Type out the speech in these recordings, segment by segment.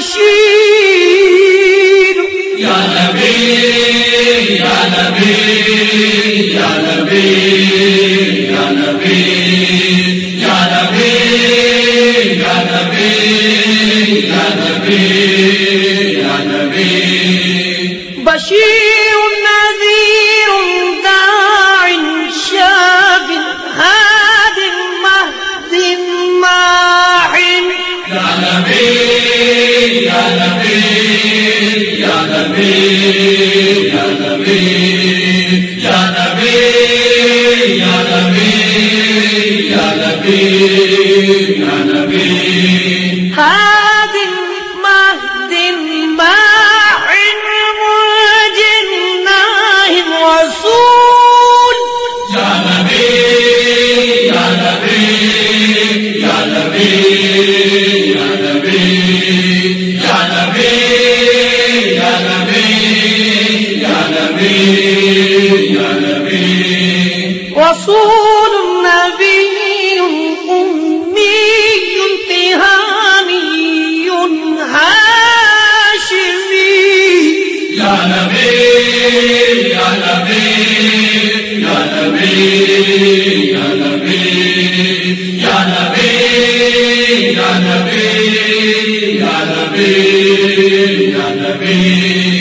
بشیر. یا نبی یا نبی. رسول نبی امی امتحانی ہاشمی یا نبی یا نبی یا نبی یا نبی یا نبی یا نبی یا نبی یا نبی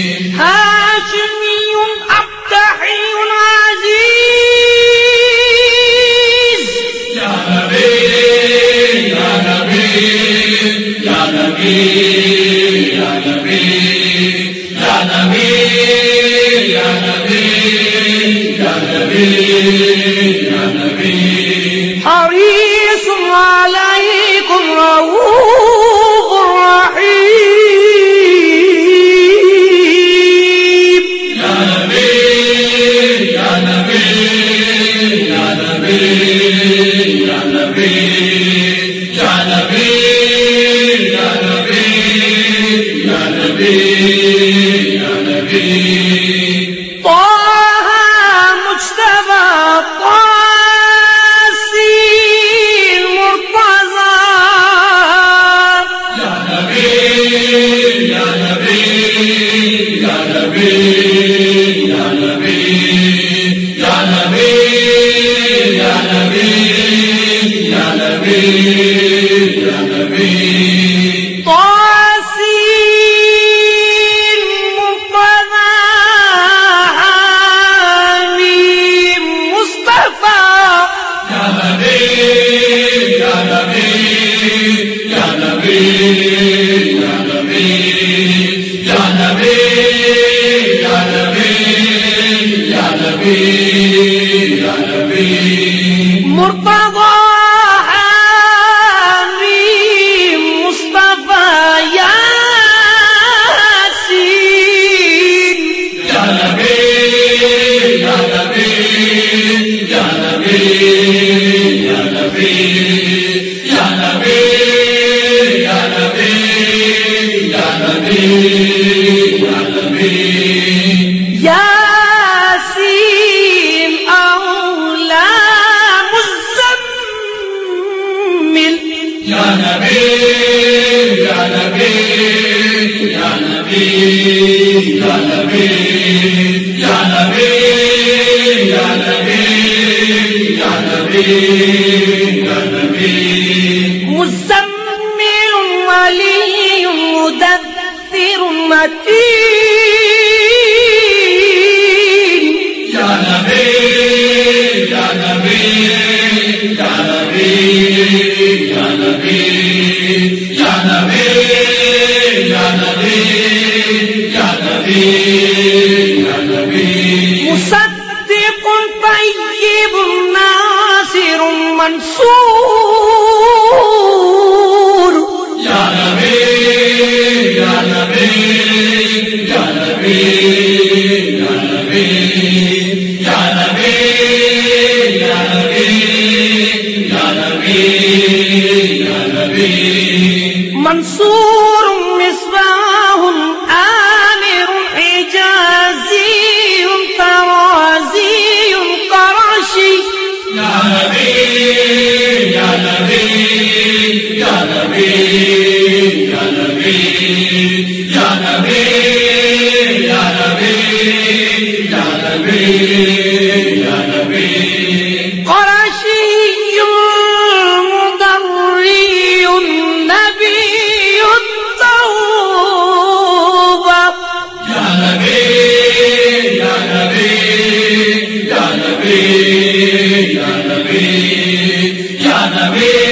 نبی نبی منصور منصور مصباح آمر حجازي طرازي قرشي يا نبي يا نبي يا نبي يا نبي يا نبي يا نبي يا نبي یا نبی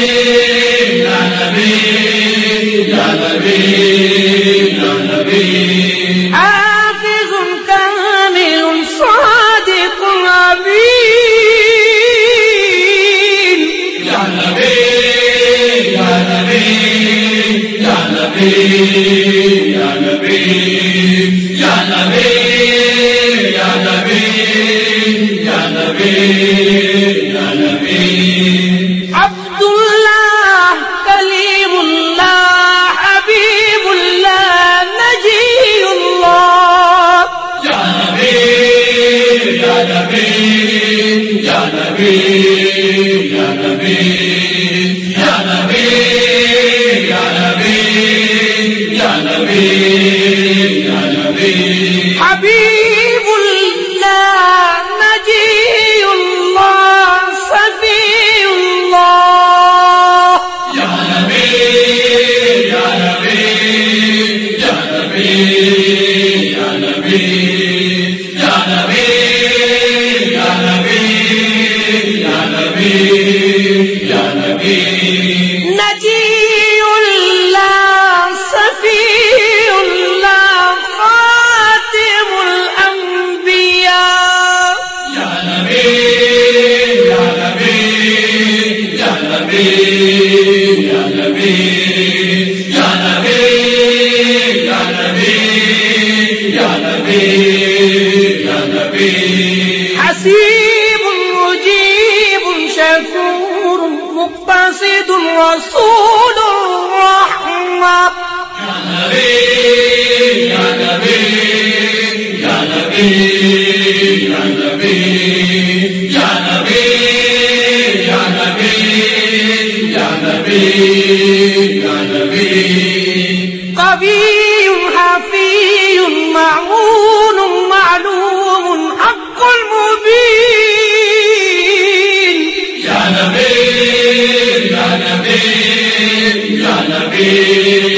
حبیب اللہ نجی اللہ سبی اللہ یا نبی یا نبی حسيب مجيب شكور مقتصد رسول الرحمة يا نبي يا نبي يا نبي يا نبي يا نبي يا نبي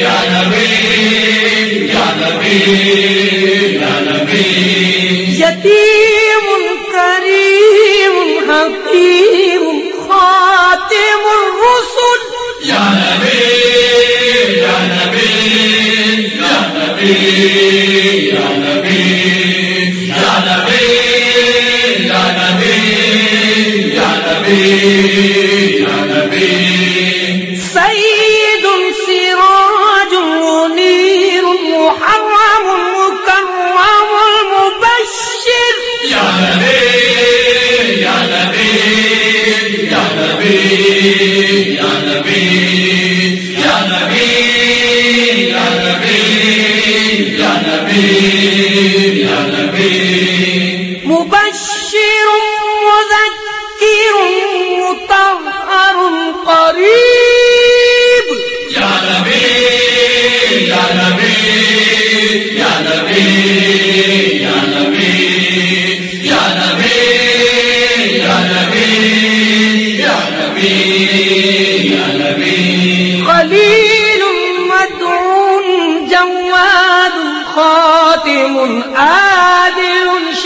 یا نبی یا نبی۔ مبشر یا نبی یا نبی یا نبی یا نبی یا نبی۔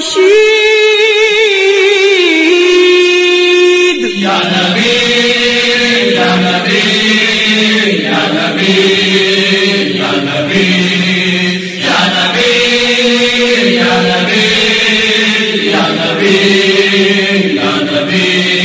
رشید یا نبی یا نبی یا نبی یا نبی یا نبی یا نبی یا نبی یا نبی